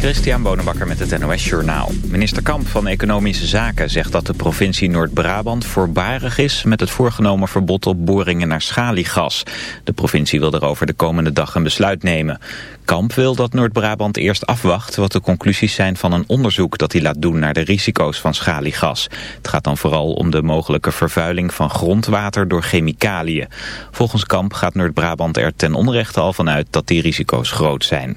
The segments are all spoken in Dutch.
Christian Bonenbakker met het NOS Journaal. Minister Kamp van Economische Zaken zegt dat de provincie Noord-Brabant voorbarig is met het voorgenomen verbod op boringen naar schaliegas. De provincie wil erover de komende dag een besluit nemen. Kamp wil dat Noord-Brabant eerst afwacht wat de conclusies zijn van een onderzoek dat hij laat doen naar de risico's van schaliegas. Het gaat dan vooral om de mogelijke vervuiling van grondwater door chemicaliën. Volgens Kamp gaat Noord-Brabant er ten onrechte al vanuit dat die risico's groot zijn.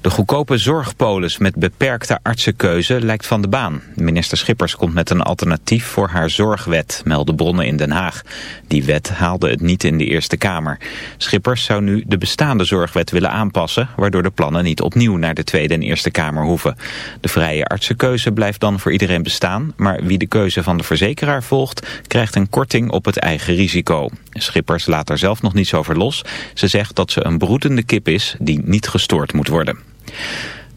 De goedkope zorgpolis met beperkte artsenkeuze lijkt van de baan. Minister Schippers komt met een alternatief voor haar zorgwet, melden bronnen in Den Haag. Die wet haalde het niet in de Eerste Kamer. Schippers zou nu de bestaande zorgwet willen aanpassen, waardoor de plannen niet opnieuw naar de Tweede en Eerste Kamer hoeven. De vrije artsenkeuze blijft dan voor iedereen bestaan, maar wie de keuze van de verzekeraar volgt, krijgt een korting op het eigen risico. Schippers laat er zelf nog niets over los. Ze zegt dat ze een broedende kip is die niet gestoord moet worden.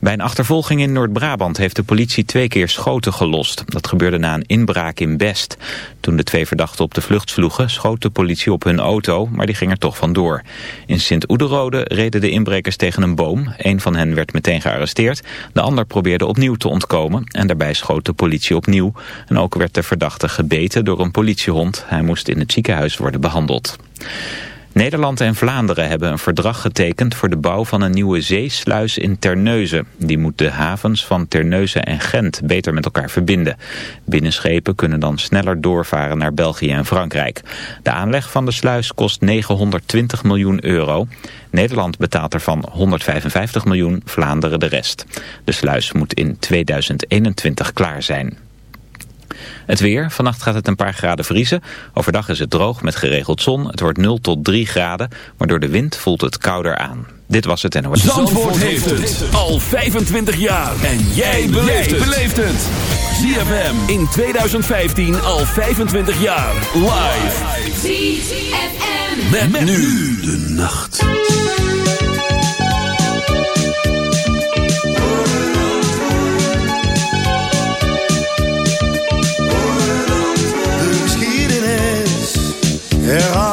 Bij een achtervolging in Noord-Brabant heeft de politie twee keer schoten gelost. Dat gebeurde na een inbraak in Best. Toen de twee verdachten op de vlucht sloegen, schoot de politie op hun auto, maar die ging er toch vandoor. In Sint-Oederode reden de inbrekers tegen een boom. Een van hen werd meteen gearresteerd. De ander probeerde opnieuw te ontkomen en daarbij schoot de politie opnieuw. En ook werd de verdachte gebeten door een politiehond. Hij moest in het ziekenhuis worden behandeld. Nederland en Vlaanderen hebben een verdrag getekend voor de bouw van een nieuwe zeesluis in Terneuzen. Die moet de havens van Terneuzen en Gent beter met elkaar verbinden. Binnenschepen kunnen dan sneller doorvaren naar België en Frankrijk. De aanleg van de sluis kost 920 miljoen euro. Nederland betaalt ervan 155 miljoen, Vlaanderen de rest. De sluis moet in 2021 klaar zijn. Het weer. Vannacht gaat het een paar graden vriezen. Overdag is het droog met geregeld zon. Het wordt 0 tot 3 graden. Maar door de wind voelt het kouder aan. Dit was het NOS. Zandvoort, Zandvoort heeft het al 25 jaar. En jij beleeft het. ZFM in 2015 al 25 jaar. Live. ZFM. Met, met nu de nacht. Yeah.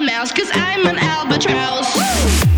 mouse, cause I'm an albatross. Woo!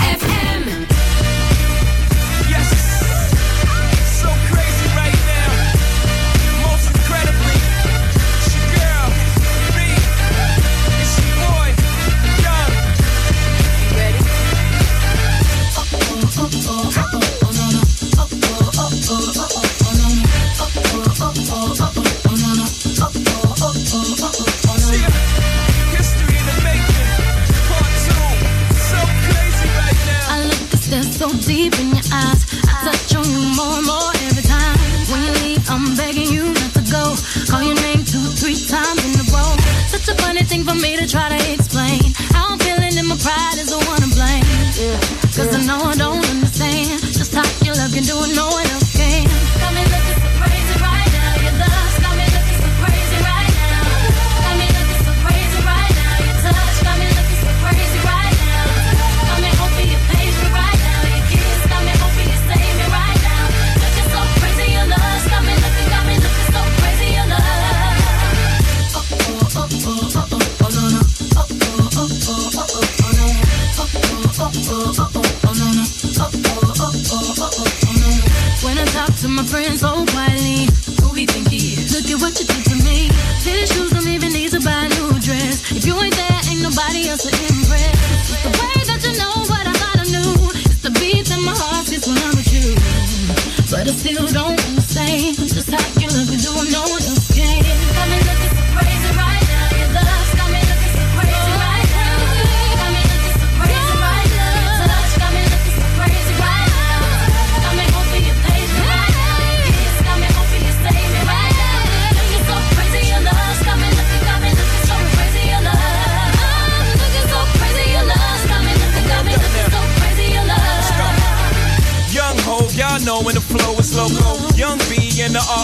Cause you don't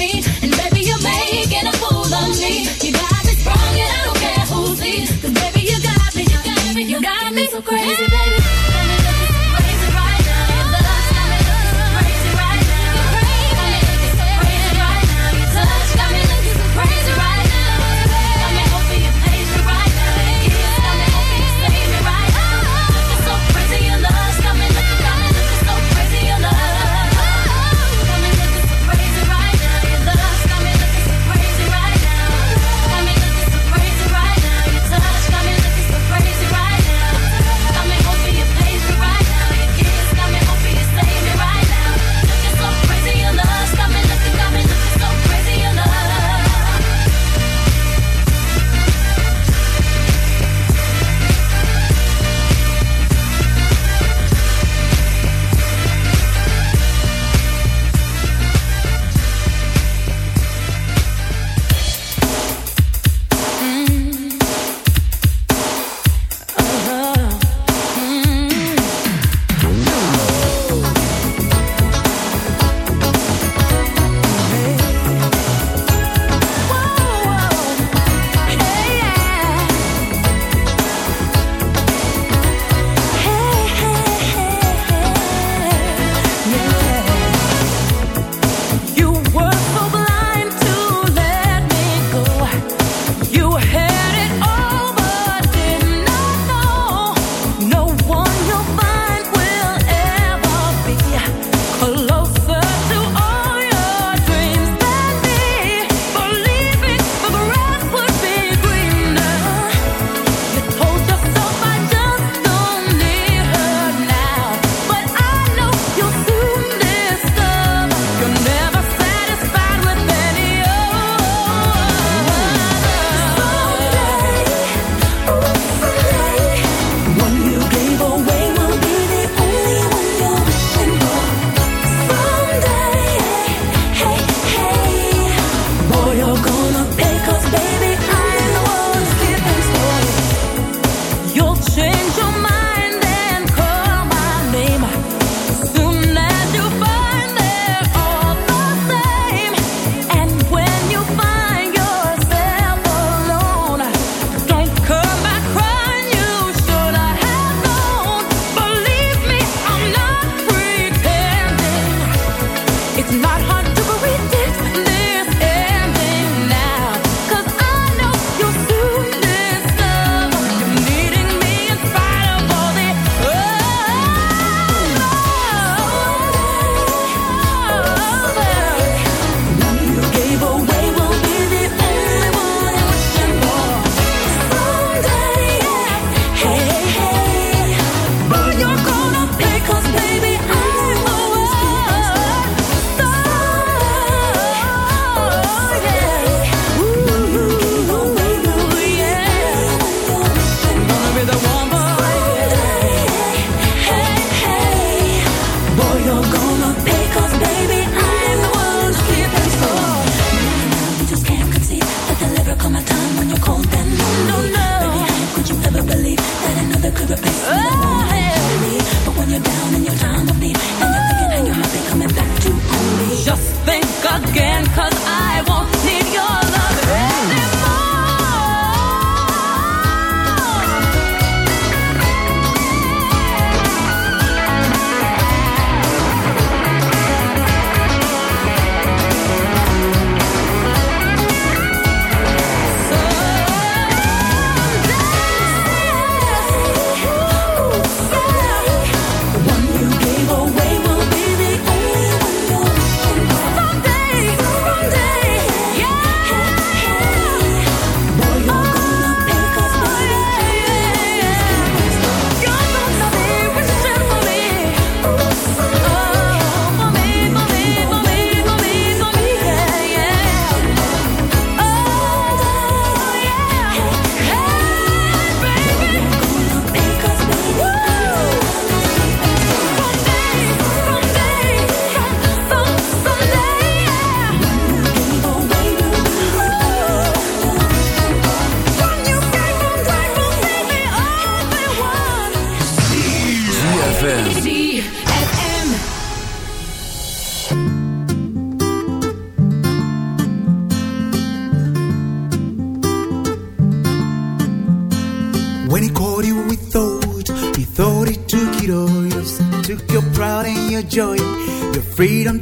and baby, you're making a fool of me. You got me sprung, and I don't care who's sees. Cause baby, you got me, you got me, you got me so crazy.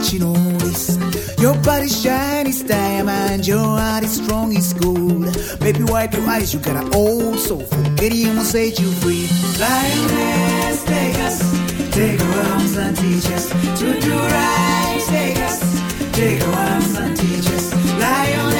what you notice. Your body shine is diamond, your heart is strong, it's gold. Baby, wipe your eyes, you got an old soul. Forget him will set you free. Lioness, take us, take our arms and teach us to do right. Take us, take our arms and teach us. Lioness.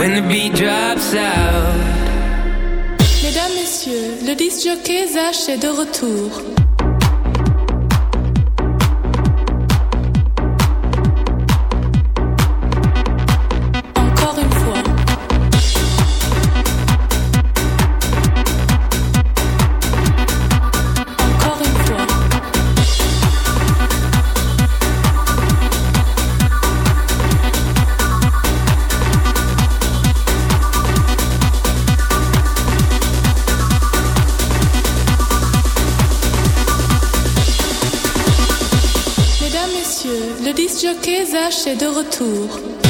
When the beat drops out. Mesdames, Messieurs, le disc jockey Zach est de retour. cloche est de retour.